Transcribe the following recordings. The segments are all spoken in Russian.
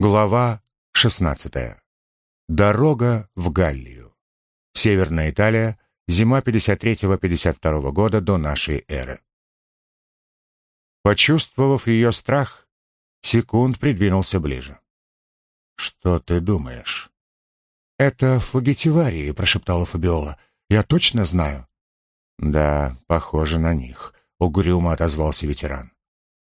Глава 16. Дорога в Галлию. Северная Италия. Зима 53-52 года до нашей эры. Почувствовав ее страх, Секунд придвинулся ближе. «Что ты думаешь?» «Это фугитиварии», — прошептала Фабиола. «Я точно знаю». «Да, похоже на них», — угрюмо отозвался ветеран.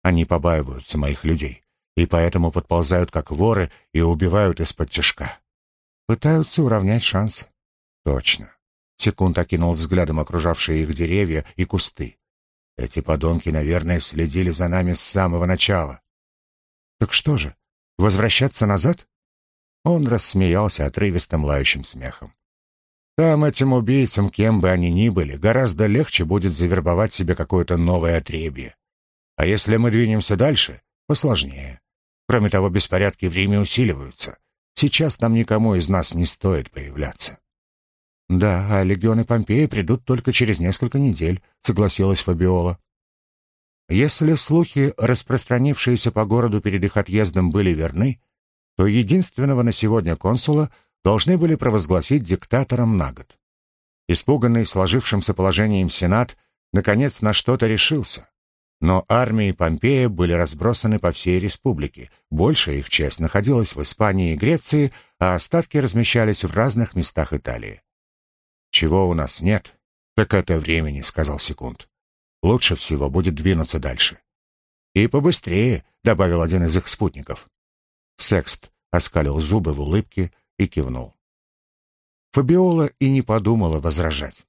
«Они побаиваются моих людей и поэтому подползают как воры и убивают из-под тяжка. Пытаются уравнять шансы. Точно. Секунд окинул взглядом окружавшие их деревья и кусты. Эти подонки, наверное, следили за нами с самого начала. Так что же, возвращаться назад? Он рассмеялся отрывистым лающим смехом. Там этим убийцам, кем бы они ни были, гораздо легче будет завербовать себе какое-то новое отребье. А если мы двинемся дальше, посложнее. Кроме того, беспорядки в Риме усиливаются. Сейчас нам никому из нас не стоит появляться. Да, а легионы Помпеи придут только через несколько недель, согласилась Фабиола. Если слухи, распространившиеся по городу перед их отъездом, были верны, то единственного на сегодня консула должны были провозгласить диктатором на год. Испуганный сложившимся положением Сенат наконец на что-то решился. Но армии Помпея были разбросаны по всей республике. Большая их часть находилась в Испании и Греции, а остатки размещались в разных местах Италии. «Чего у нас нет, так это времени», — сказал Секунд. «Лучше всего будет двинуться дальше». «И побыстрее», — добавил один из их спутников. Секст оскалил зубы в улыбке и кивнул. Фабиола и не подумала возражать.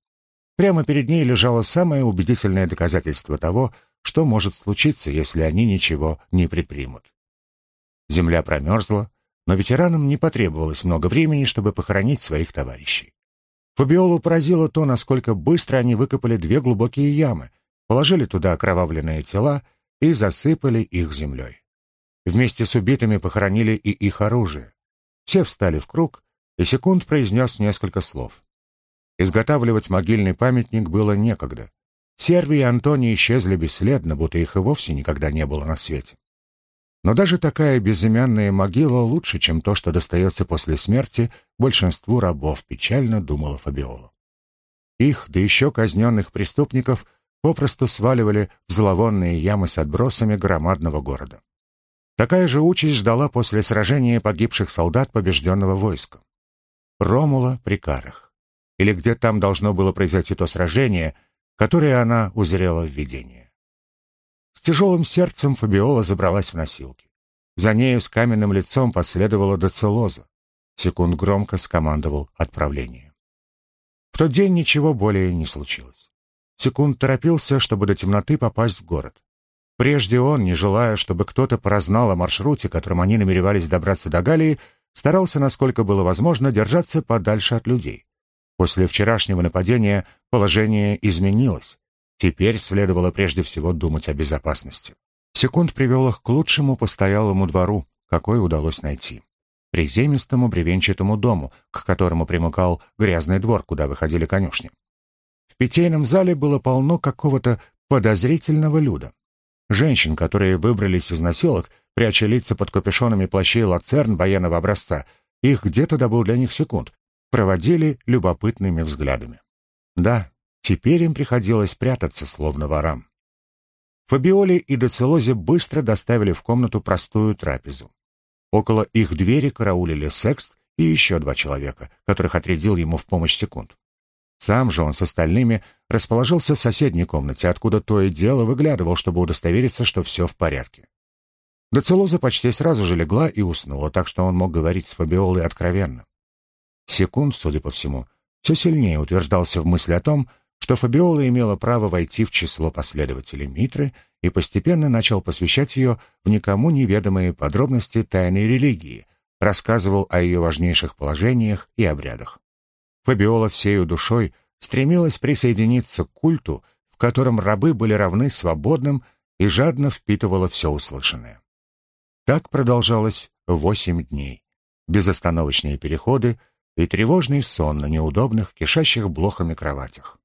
Прямо перед ней лежало самое убедительное доказательство того, что может случиться, если они ничего не предпримут. Земля промерзла, но ветеранам не потребовалось много времени, чтобы похоронить своих товарищей. Фабиолу поразило то, насколько быстро они выкопали две глубокие ямы, положили туда окровавленные тела и засыпали их землей. Вместе с убитыми похоронили и их оружие. Все встали в круг, и Секунд произнес несколько слов. Изготавливать могильный памятник было некогда. Серви и Антони исчезли бесследно, будто их и вовсе никогда не было на свете. Но даже такая безымянная могила лучше, чем то, что достается после смерти большинству рабов, печально думала Фабиола. Их, да еще казненных преступников, попросту сваливали в зловонные ямы с отбросами громадного города. Такая же участь ждала после сражения погибших солдат побежденного войска. Ромула при Карах. Или где там должно было произойти то сражение, которые она узрела в видении. С тяжелым сердцем Фабиола забралась в носилки. За нею с каменным лицом последовала доцелоза. Секунд громко скомандовал отправление. В тот день ничего более не случилось. Секунд торопился, чтобы до темноты попасть в город. Прежде он, не желая, чтобы кто-то прознал о маршруте, которым они намеревались добраться до Галлии, старался, насколько было возможно, держаться подальше от людей. После вчерашнего нападения положение изменилось. Теперь следовало прежде всего думать о безопасности. Секунд привел их к лучшему постоялому двору, какой удалось найти. Приземистому бревенчатому дому, к которому примыкал грязный двор, куда выходили конюшни. В питейном зале было полно какого-то подозрительного люда. Женщин, которые выбрались из населок, пряча лица под капюшонами плащей лацерн военного образца, их где-то добыл для них секунд, проводили любопытными взглядами. Да, теперь им приходилось прятаться, словно ворам. Фабиоли и Доцелозе быстро доставили в комнату простую трапезу. Около их двери караулили секст и еще два человека, которых отрядил ему в помощь секунд. Сам же он с остальными расположился в соседней комнате, откуда то и дело выглядывал, чтобы удостовериться, что все в порядке. Доцелоза почти сразу же легла и уснула, так что он мог говорить с Фабиолой откровенно. Секунд, судя по всему, все сильнее утверждался в мысли о том, что Фабиола имела право войти в число последователей Митры и постепенно начал посвящать ее в никому неведомые подробности тайной религии, рассказывал о ее важнейших положениях и обрядах. Фабиола всею душой стремилась присоединиться к культу, в котором рабы были равны свободным и жадно впитывала все услышанное. Так продолжалось восемь дней. Безостановочные переходы — и тревожный сон на неудобных, кишащих блохами кроватях.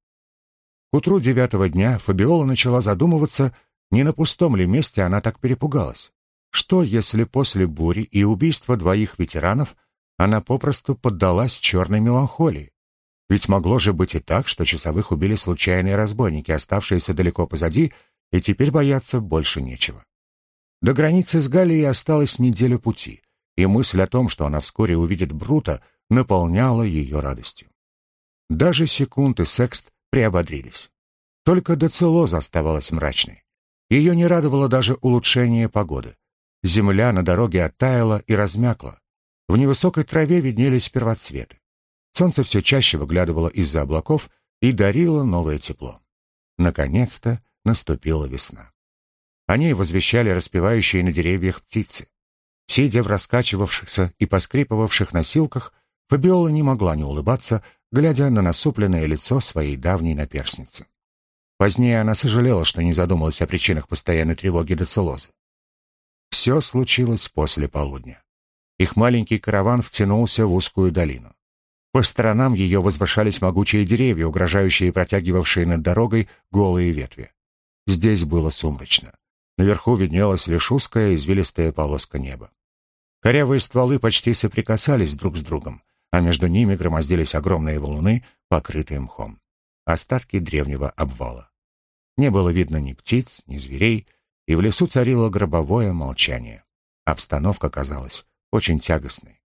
К утру девятого дня Фабиола начала задумываться, не на пустом ли месте она так перепугалась. Что, если после бури и убийства двоих ветеранов она попросту поддалась черной меланхолии? Ведь могло же быть и так, что часовых убили случайные разбойники, оставшиеся далеко позади, и теперь бояться больше нечего. До границы с Галией осталась неделя пути, и мысль о том, что она вскоре увидит Брута, наполняла ее радостью. Даже секунды секст приободрились. Только Доцелоза оставалась мрачной. Ее не радовало даже улучшение погоды. Земля на дороге оттаяла и размякла. В невысокой траве виднелись первоцветы. Солнце все чаще выглядывало из-за облаков и дарило новое тепло. Наконец-то наступила весна. О ней возвещали распевающие на деревьях птицы. Сидя в раскачивавшихся и поскрипывавших носилках, Фабиола не могла не улыбаться, глядя на насупленное лицо своей давней наперсницы. Позднее она сожалела, что не задумалась о причинах постоянной тревоги доцелозы. Все случилось после полудня. Их маленький караван втянулся в узкую долину. По сторонам ее возвышались могучие деревья, угрожающие протягивавшие над дорогой голые ветви. Здесь было сумрачно. Наверху виднелась лишь узкая извилистая полоска неба. Корявые стволы почти соприкасались друг с другом, а между ними громоздились огромные валуны, покрытые мхом. Остатки древнего обвала. Не было видно ни птиц, ни зверей, и в лесу царило гробовое молчание. Обстановка казалась очень тягостной.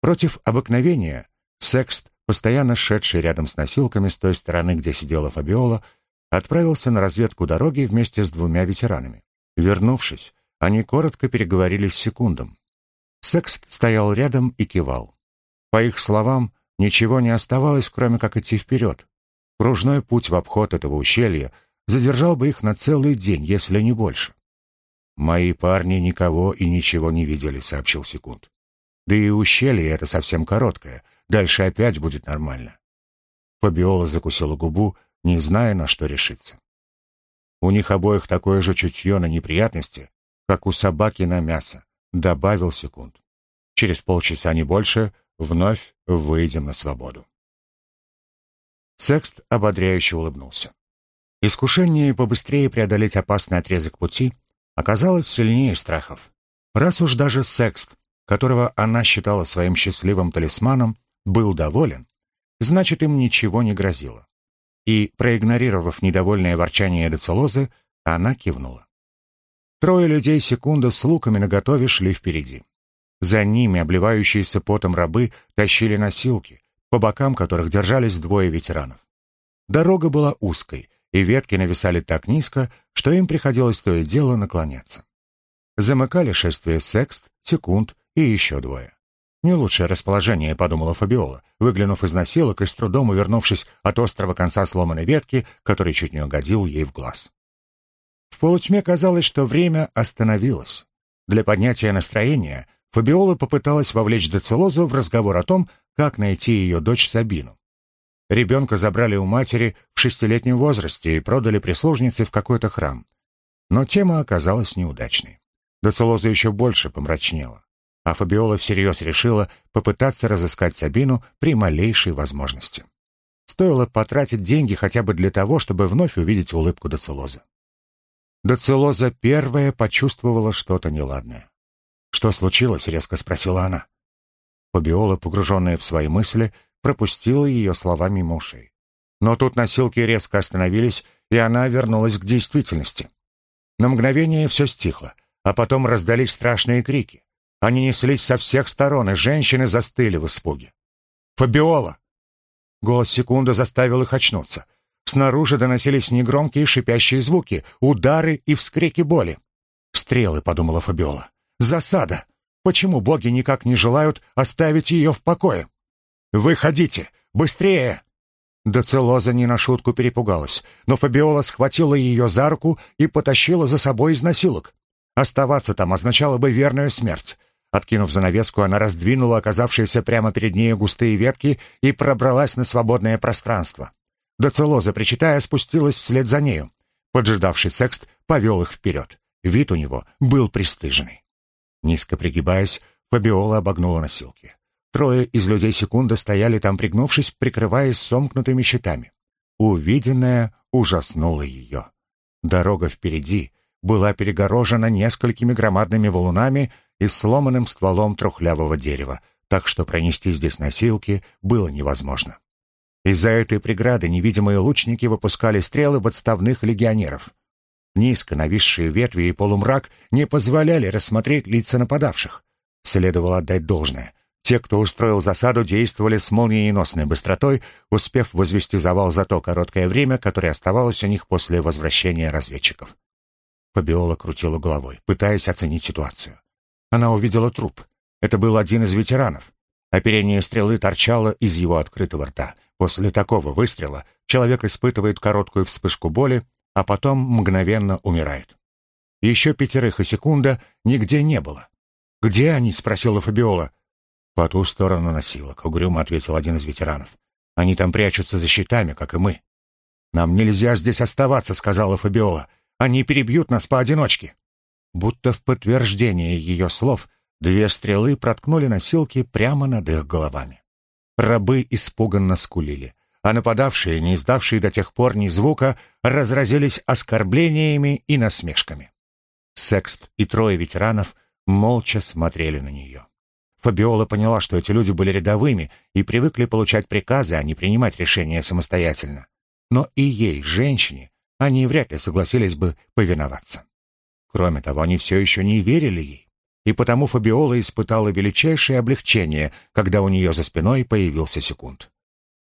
Против обыкновения Секст, постоянно шедший рядом с носилками с той стороны, где сидела Фабиола, отправился на разведку дороги вместе с двумя ветеранами. Вернувшись, они коротко переговорили с секундом. Секст стоял рядом и кивал. По их словам, ничего не оставалось, кроме как идти вперед. Кружной путь в обход этого ущелья задержал бы их на целый день, если не больше. «Мои парни никого и ничего не видели», — сообщил Секунд. «Да и ущелье это совсем короткое, Дальше опять будет нормально. Фабиола закусила губу, не зная, на что решиться. У них обоих такое же чутье на неприятности, как у собаки на мясо, добавил секунд. Через полчаса, не больше, вновь выйдем на свободу. Секст ободряюще улыбнулся. Искушение побыстрее преодолеть опасный отрезок пути оказалось сильнее страхов. Раз уж даже Секст, которого она считала своим счастливым талисманом, был доволен, значит, им ничего не грозило. И, проигнорировав недовольное ворчание Децелозы, она кивнула. Трое людей секунду с луками наготове шли впереди. За ними обливающиеся потом рабы тащили носилки, по бокам которых держались двое ветеранов. Дорога была узкой, и ветки нависали так низко, что им приходилось то и дело наклоняться. Замыкали шествие секст, секунд и еще двое. Не лучшее расположение, подумала Фабиола, выглянув из носилок и с трудом увернувшись от острого конца сломанной ветки, который чуть не угодил ей в глаз. В полутьме казалось, что время остановилось. Для поднятия настроения Фабиола попыталась вовлечь Децелозу в разговор о том, как найти ее дочь Сабину. Ребенка забрали у матери в шестилетнем возрасте и продали прислужнице в какой-то храм. Но тема оказалась неудачной. Децелоза еще больше помрачнела а Фабиола всерьез решила попытаться разыскать Сабину при малейшей возможности. Стоило потратить деньги хотя бы для того, чтобы вновь увидеть улыбку Доцелоза. Доцелоза первая почувствовала что-то неладное. «Что случилось?» — резко спросила она. Фабиола, погруженная в свои мысли, пропустила ее слова мимо ушей. Но тут носилки резко остановились, и она вернулась к действительности. На мгновение все стихло, а потом раздались страшные крики. Они неслись со всех сторон, и женщины застыли в испуге. «Фабиола!» Голос секунды заставил их очнуться. Снаружи доносились негромкие шипящие звуки, удары и вскрики боли. «Стрелы», — подумала Фабиола. «Засада! Почему боги никак не желают оставить ее в покое?» «Выходите! Быстрее!» Доцелоза не на шутку перепугалась, но Фабиола схватила ее за руку и потащила за собой из носилок. Оставаться там означало бы верную смерть. Откинув занавеску, она раздвинула оказавшиеся прямо перед ней густые ветки и пробралась на свободное пространство. Доцелоза, причитая, спустилась вслед за нею. Поджидавший секст повел их вперед. Вид у него был пристыженный. Низко пригибаясь, Фабиола обогнула носилки. Трое из людей секунды стояли там, пригнувшись, прикрываясь сомкнутыми щитами. Увиденное ужаснуло ее. Дорога впереди была перегорожена несколькими громадными валунами и сломанным стволом трухлявого дерева, так что пронести здесь носилки было невозможно. Из-за этой преграды невидимые лучники выпускали стрелы в отставных легионеров. Низко нависшие ветви и полумрак не позволяли рассмотреть лица нападавших. Следовало отдать должное. Те, кто устроил засаду, действовали с молниеносной быстротой, успев возвести завал за то короткое время, которое оставалось у них после возвращения разведчиков. Фабиола крутила головой, пытаясь оценить ситуацию. Она увидела труп. Это был один из ветеранов. Оперение стрелы торчало из его открытого рта. После такого выстрела человек испытывает короткую вспышку боли, а потом мгновенно умирает. Еще пятерых и секунда нигде не было. «Где они?» — спросила Фабиола. «По ту сторону носилок», — угрюмо ответил один из ветеранов. «Они там прячутся за щитами, как и мы». «Нам нельзя здесь оставаться», — сказала Фабиола. «Они перебьют нас поодиночке». Будто в подтверждение ее слов, две стрелы проткнули носилки прямо над их головами. Рабы испуганно скулили, а нападавшие, не издавшие до тех пор ни звука, разразились оскорблениями и насмешками. Секст и трое ветеранов молча смотрели на нее. Фабиола поняла, что эти люди были рядовыми и привыкли получать приказы, а не принимать решения самостоятельно. Но и ей, женщине, они вряд ли согласились бы повиноваться. Кроме того, они все еще не верили ей, и потому Фабиола испытала величайшее облегчение, когда у нее за спиной появился секунд.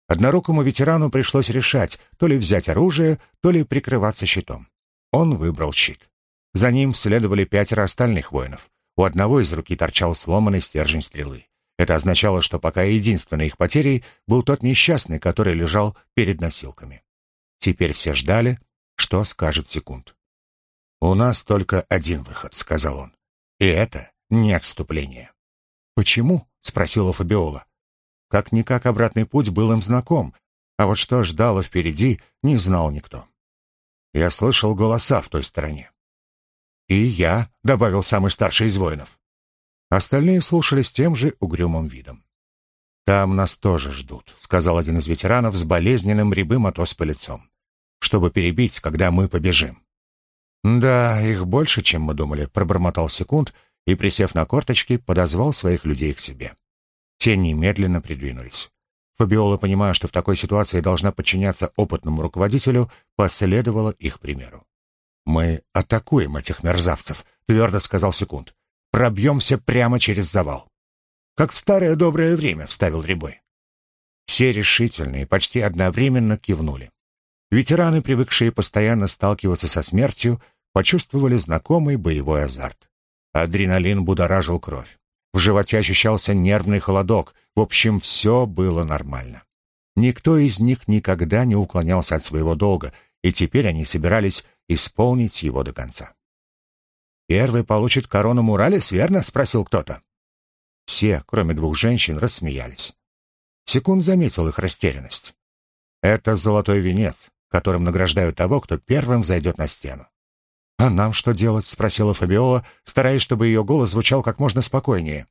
Однорукому ветерану пришлось решать, то ли взять оружие, то ли прикрываться щитом. Он выбрал щит. За ним следовали пятеро остальных воинов. У одного из руки торчал сломанный стержень стрелы. Это означало, что пока единственной их потерей был тот несчастный, который лежал перед носилками. Теперь все ждали, что скажет секунд. «У нас только один выход», — сказал он. «И это не отступление». «Почему?» — спросила Фабиола. Как-никак обратный путь был им знаком, а вот что ждало впереди, не знал никто. Я слышал голоса в той стороне. «И я», — добавил самый старший из воинов. Остальные слушали с тем же угрюмым видом. «Там нас тоже ждут», — сказал один из ветеранов с болезненным рябым от оспы лицом, «чтобы перебить, когда мы побежим». «Да, их больше, чем мы думали», — пробормотал секунд и, присев на корточки, подозвал своих людей к себе. Те немедленно придвинулись. Фабиола, понимая, что в такой ситуации должна подчиняться опытному руководителю, последовала их примеру. «Мы атакуем этих мерзавцев», — твердо сказал Секунд. «Пробьемся прямо через завал». «Как в старое доброе время», — вставил Рябой. Все решительные, почти одновременно кивнули. Ветераны, привыкшие постоянно сталкиваться со смертью, почувствовали знакомый боевой азарт. Адреналин будоражил кровь. В животе ощущался нервный холодок. В общем, все было нормально. Никто из них никогда не уклонялся от своего долга, и теперь они собирались исполнить его до конца. «Первый получит корону Муралес, верно?» — спросил кто-то. Все, кроме двух женщин, рассмеялись. Секунд заметил их растерянность. «Это золотой венец, которым награждают того, кто первым зайдет на стену». «А нам что делать?» — спросила Фабиола, стараясь, чтобы ее голос звучал как можно спокойнее.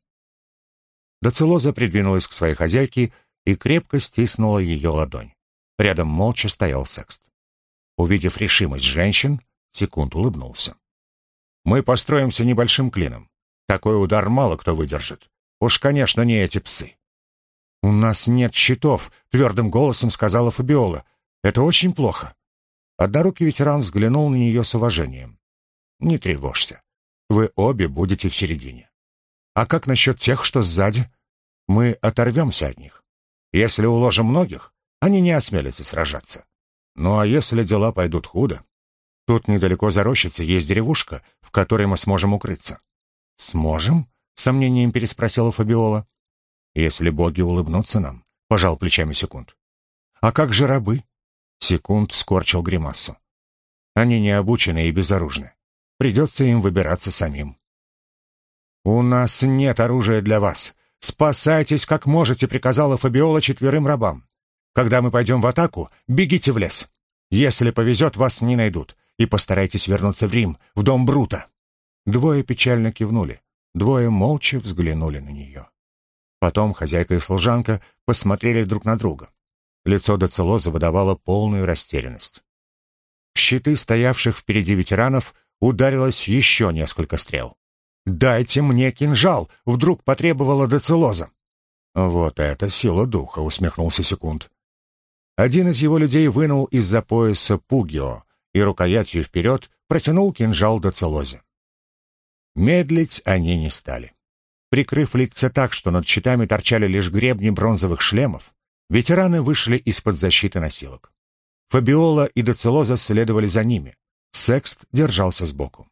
Доцелоза придвинулась к своей хозяйке и крепко стиснула ее ладонь. Рядом молча стоял секст. Увидев решимость женщин, Секунд улыбнулся. «Мы построимся небольшим клином. Такой удар мало кто выдержит. Уж, конечно, не эти псы». «У нас нет щитов», — твердым голосом сказала Фабиола. «Это очень плохо». Однорукий ветеран взглянул на нее с уважением. «Не тревожься. Вы обе будете в середине. А как насчет тех, что сзади? Мы оторвемся от них. Если уложим многих, они не осмелятся сражаться. Ну а если дела пойдут худо? Тут недалеко за рощицей есть деревушка, в которой мы сможем укрыться. Сможем? С сомнением переспросила Фабиола. Если боги улыбнутся нам, пожал плечами секунд. А как же рабы? Секунд скорчил гримасу. Они не обучены и безоружны. Придется им выбираться самим. «У нас нет оружия для вас. Спасайтесь как можете», — приказала Фабиола четверым рабам. Когда мы пойдем в атаку, бегите в лес. Если повезет, вас не найдут. И постарайтесь вернуться в Рим, в дом Брута». Двое печально кивнули. Двое молча взглянули на нее. Потом хозяйка и служанка посмотрели друг на друга. Лицо Доцелоза выдавало полную растерянность. В щиты стоявших впереди ветеранов ударилось еще несколько стрел. «Дайте мне кинжал!» — вдруг потребовала Децелоза. «Вот это сила духа!» — усмехнулся Секунд. Один из его людей вынул из-за пояса пугио и рукоятью вперед протянул кинжал Децелозе. Медлить они не стали. Прикрыв лица так, что над щитами торчали лишь гребни бронзовых шлемов, ветераны вышли из-под защиты носилок. Фабиола и Доцелоза следовали за ними. Секст держался сбоку.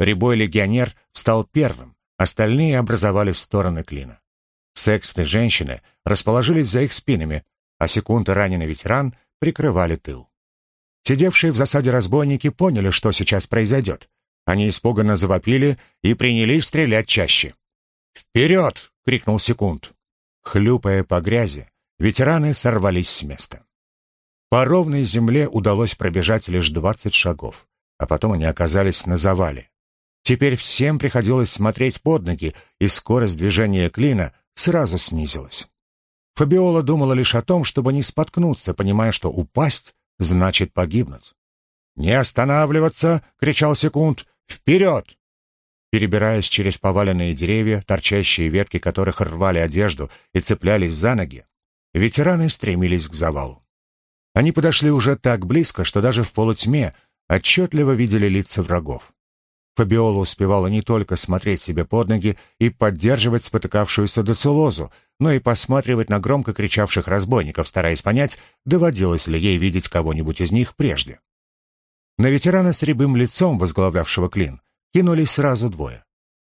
Рябой легионер стал первым, остальные образовали стороны клина. Секст и женщины расположились за их спинами, а секунд и раненый ветеран прикрывали тыл. Сидевшие в засаде разбойники поняли, что сейчас произойдет. Они испуганно завопили и принялись стрелять чаще. «Вперед!» — крикнул секунд. Хлюпая по грязи, ветераны сорвались с места. По ровной земле удалось пробежать лишь двадцать шагов, а потом они оказались на завале. Теперь всем приходилось смотреть под ноги, и скорость движения клина сразу снизилась. Фабиола думала лишь о том, чтобы не споткнуться, понимая, что упасть значит погибнуть. «Не останавливаться!» — кричал Секунд. «Вперед!» Перебираясь через поваленные деревья, торчащие ветки которых рвали одежду и цеплялись за ноги, ветераны стремились к завалу. Они подошли уже так близко, что даже в полутьме отчетливо видели лица врагов. Фабиола успевала не только смотреть себе под ноги и поддерживать спотыкавшуюся доцелозу, но и посматривать на громко кричавших разбойников, стараясь понять, доводилось ли ей видеть кого-нибудь из них прежде. На ветерана с рябым лицом, возглавлявшего клин, кинулись сразу двое.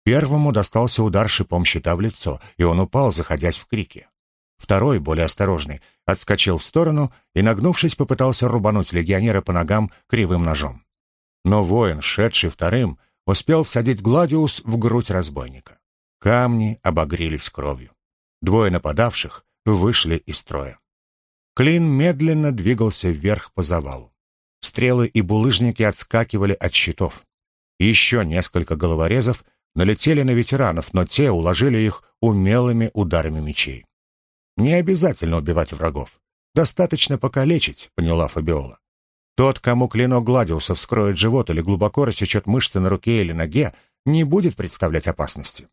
Первому достался удар шипом щита в лицо, и он упал, заходясь в крики. Второй, более осторожный, отскочил в сторону и, нагнувшись, попытался рубануть легионера по ногам кривым ножом. Но воин, шедший вторым, успел всадить Гладиус в грудь разбойника. Камни обогрелись кровью. Двое нападавших вышли из строя. Клин медленно двигался вверх по завалу. Стрелы и булыжники отскакивали от щитов. Еще несколько головорезов налетели на ветеранов, но те уложили их умелыми ударами мечей. Не обязательно убивать врагов. Достаточно покалечить, поняла Фабиола. Тот, кому клинок Гладиуса вскроет живот или глубоко рассечет мышцы на руке или ноге, не будет представлять опасности.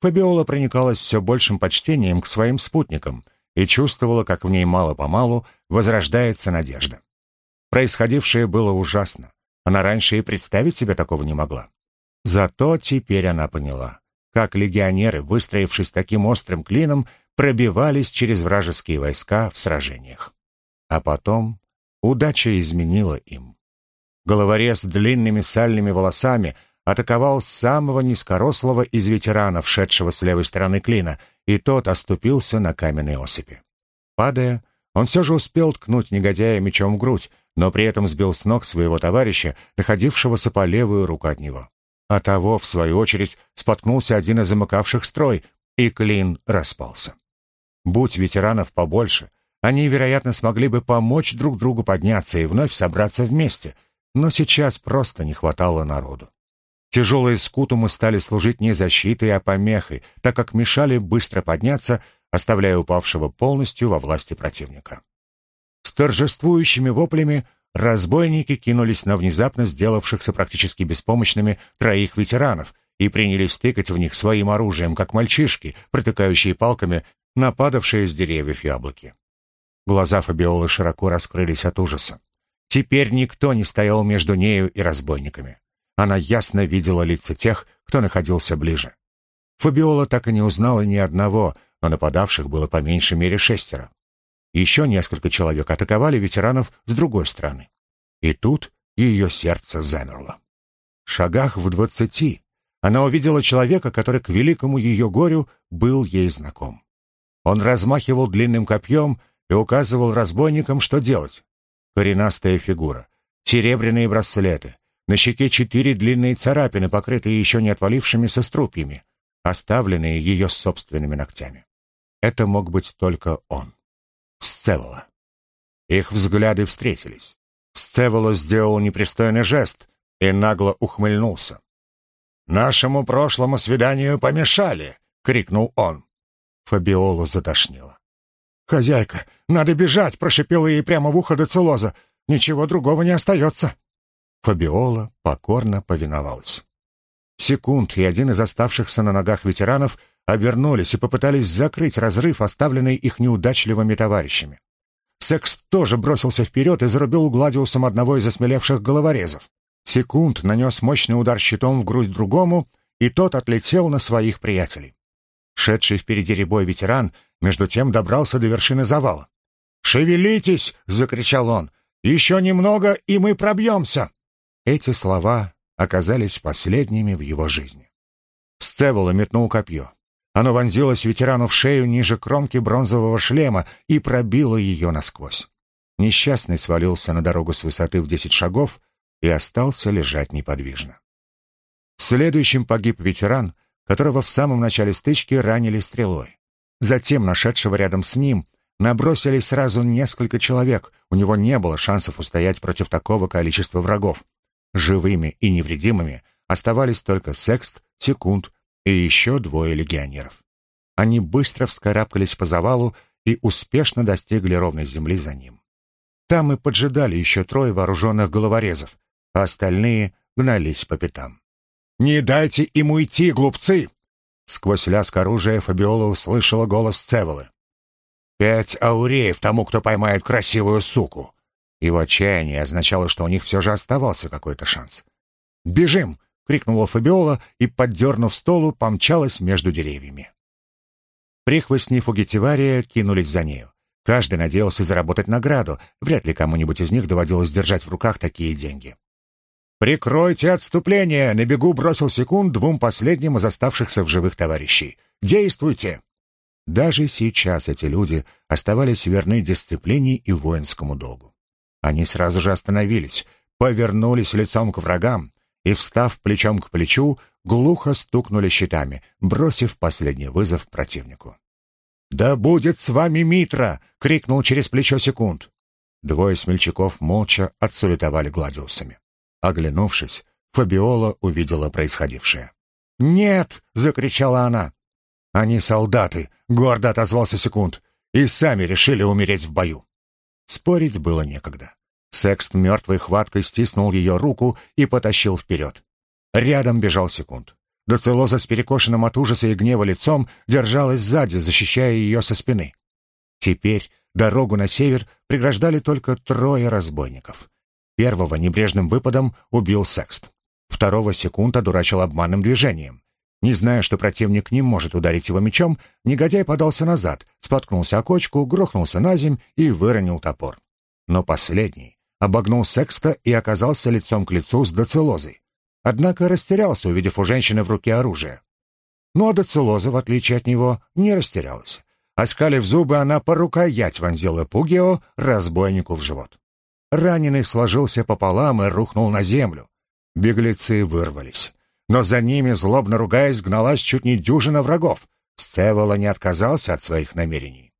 Фабиола проникалась все большим почтением к своим спутникам и чувствовала, как в ней мало-помалу возрождается надежда. Происходившее было ужасно. Она раньше и представить себе такого не могла. Зато теперь она поняла, как легионеры, выстроившись таким острым клином, пробивались через вражеские войска в сражениях. А потом удача изменила им. Головорез с длинными сальными волосами атаковал самого низкорослого из ветеранов, шедшего с левой стороны клина, и тот оступился на каменной осыпи. Падая, он все же успел ткнуть негодяя мечом в грудь, но при этом сбил с ног своего товарища, находившегося по левую руку от него. А того, в свою очередь, споткнулся один из замыкавших строй, и клин распался. Будь ветеранов побольше, они, вероятно, смогли бы помочь друг другу подняться и вновь собраться вместе, но сейчас просто не хватало народу. Тяжелые скутумы стали служить не защитой, а помехой, так как мешали быстро подняться, оставляя упавшего полностью во власти противника. С торжествующими воплями разбойники кинулись на внезапно сделавшихся практически беспомощными троих ветеранов и принялись тыкать в них своим оружием, как мальчишки, протыкающие палками нападавшие с деревьев яблоки. Глаза Фабиолы широко раскрылись от ужаса. Теперь никто не стоял между нею и разбойниками. Она ясно видела лица тех, кто находился ближе. Фабиола так и не узнала ни одного, но нападавших было по меньшей мере шестеро. Еще несколько человек атаковали ветеранов с другой стороны. И тут ее сердце замерло. В шагах в двадцати она увидела человека, который к великому ее горю был ей знаком. Он размахивал длинным копьем и указывал разбойникам, что делать. Коренастая фигура, серебряные браслеты, на щеке четыре длинные царапины, покрытые еще не отвалившимися струпьями, оставленные ее собственными ногтями. Это мог быть только он. Сцевола. Их взгляды встретились. Сцевола сделал непристойный жест и нагло ухмыльнулся. «Нашему прошлому свиданию помешали!» — крикнул он. Фабиолу затошнило. «Хозяйка, надо бежать!» — прошипела ей прямо в ухо Децелоза. «Ничего другого не остается!» Фабиола покорно повиновалась. Секунд, и один из оставшихся на ногах ветеранов обернулись и попытались закрыть разрыв, оставленный их неудачливыми товарищами. Секс тоже бросился вперед и зарубил Гладиусом одного из осмелевших головорезов. Секунд нанес мощный удар щитом в грудь другому, и тот отлетел на своих приятелей. Шедший впереди рябой ветеран, между тем добрался до вершины завала. «Шевелитесь!» — закричал он. «Еще немного, и мы пробьемся!» Эти слова оказались последними в его жизни. Сцевола метнул копье. Оно вонзилось ветерану в шею ниже кромки бронзового шлема и пробило ее насквозь. Несчастный свалился на дорогу с высоты в десять шагов и остался лежать неподвижно. Следующим погиб ветеран, которого в самом начале стычки ранили стрелой. Затем нашедшего рядом с ним набросились сразу несколько человек, у него не было шансов устоять против такого количества врагов. Живыми и невредимыми оставались только Секст, Секунд и еще двое легионеров. Они быстро вскарабкались по завалу и успешно достигли ровной земли за ним. Там и поджидали еще трое вооруженных головорезов, а остальные гнались по пятам. «Не дайте им уйти, глупцы!» Сквозь лязг оружия Фабиола услышала голос Цеволы. «Пять ауреев тому, кто поймает красивую суку!» Его отчаяние означало, что у них все же оставался какой-то шанс. «Бежим!» — крикнула Фабиола и, поддернув столу, помчалась между деревьями. Прихвостни Фугитивария кинулись за нею. Каждый надеялся заработать награду, вряд ли кому-нибудь из них доводилось держать в руках такие деньги. «Прикройте отступление!» — на бегу бросил секунд двум последним из оставшихся в живых товарищей. «Действуйте!» Даже сейчас эти люди оставались верны дисциплине и воинскому долгу. Они сразу же остановились, повернулись лицом к врагам и, встав плечом к плечу, глухо стукнули щитами, бросив последний вызов противнику. «Да будет с вами Митра!» — крикнул через плечо секунд. Двое смельчаков молча отсулетовали гладиусами. Оглянувшись, Фабиола увидела происходившее. «Нет!» — закричала она. «Они солдаты!» — гордо отозвался Секунд. «И сами решили умереть в бою!» Спорить было некогда. Секст мертвой хваткой стиснул ее руку и потащил вперед. Рядом бежал Секунд. Доцелоза с перекошенным от ужаса и гнева лицом держалась сзади, защищая ее со спины. Теперь дорогу на север преграждали только трое разбойников. Первого небрежным выпадом убил Секст. Второго секунд одурачил обманным движением. Не зная, что противник не может ударить его мечом, негодяй подался назад, споткнулся о кочку, грохнулся на земь и выронил топор. Но последний обогнул Секста и оказался лицом к лицу с доцелозой. Однако растерялся, увидев у женщины в руке оружие. Но доцелоза, в отличие от него, не растерялась. Оскалив зубы, она по рукоять вонзила Пугио разбойнику в живот. Раненый сложился пополам и рухнул на землю. Беглецы вырвались. Но за ними, злобно ругаясь, гналась чуть не дюжина врагов. Сцевола не отказался от своих намерений.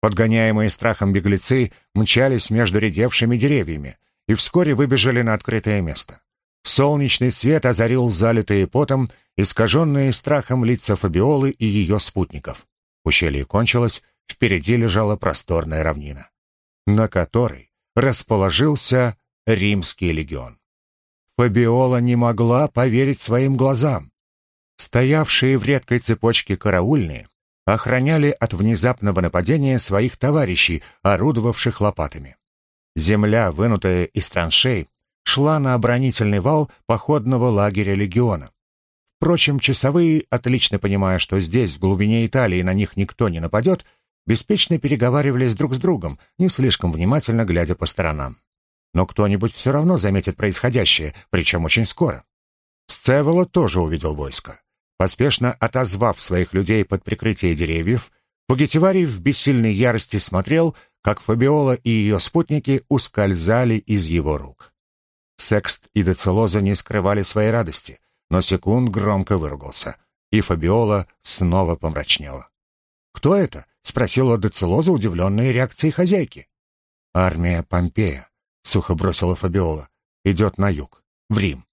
Подгоняемые страхом беглецы мчались между редевшими деревьями и вскоре выбежали на открытое место. Солнечный свет озарил залитые потом, искаженные страхом лица Фабиолы и ее спутников. Ущелье кончилось, впереди лежала просторная равнина, на которой расположился римский легион. Фабиола не могла поверить своим глазам. Стоявшие в редкой цепочке караульные охраняли от внезапного нападения своих товарищей, орудовавших лопатами. Земля, вынутая из траншей, шла на оборонительный вал походного лагеря легиона. Впрочем, часовые, отлично понимая, что здесь, в глубине Италии, на них никто не нападет, беспечно переговаривались друг с другом, не слишком внимательно глядя по сторонам. Но кто-нибудь все равно заметит происходящее, причем очень скоро. Сцевола тоже увидел войско. Поспешно отозвав своих людей под прикрытие деревьев, Пугетиварий в бессильной ярости смотрел, как Фабиола и ее спутники ускользали из его рук. Секст и Децелоза не скрывали своей радости, но секунд громко выругался, и Фабиола снова помрачнела. «Кто это?» — спросила Децелоза, удивленная реакцией хозяйки. «Армия Помпея», — сухо бросила Фабиола, — «идет на юг, в Рим».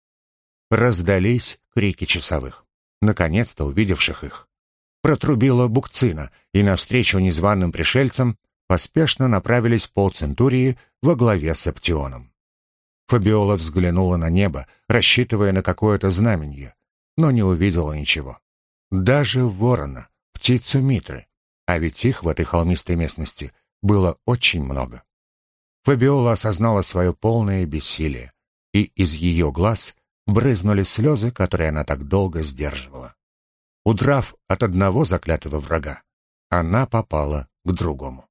Раздались крики часовых, наконец-то увидевших их. Протрубила букцина, и навстречу незваным пришельцам поспешно направились полцентурии во главе с Эптионом. Фабиола взглянула на небо, рассчитывая на какое-то знамение, но не увидела ничего. Даже ворона, птицу Митры, а ведь их в этой холмистой местности было очень много. Фабиола осознала свое полное бессилие, и из ее глаз брызнули слезы, которые она так долго сдерживала. Удрав от одного заклятого врага, она попала к другому.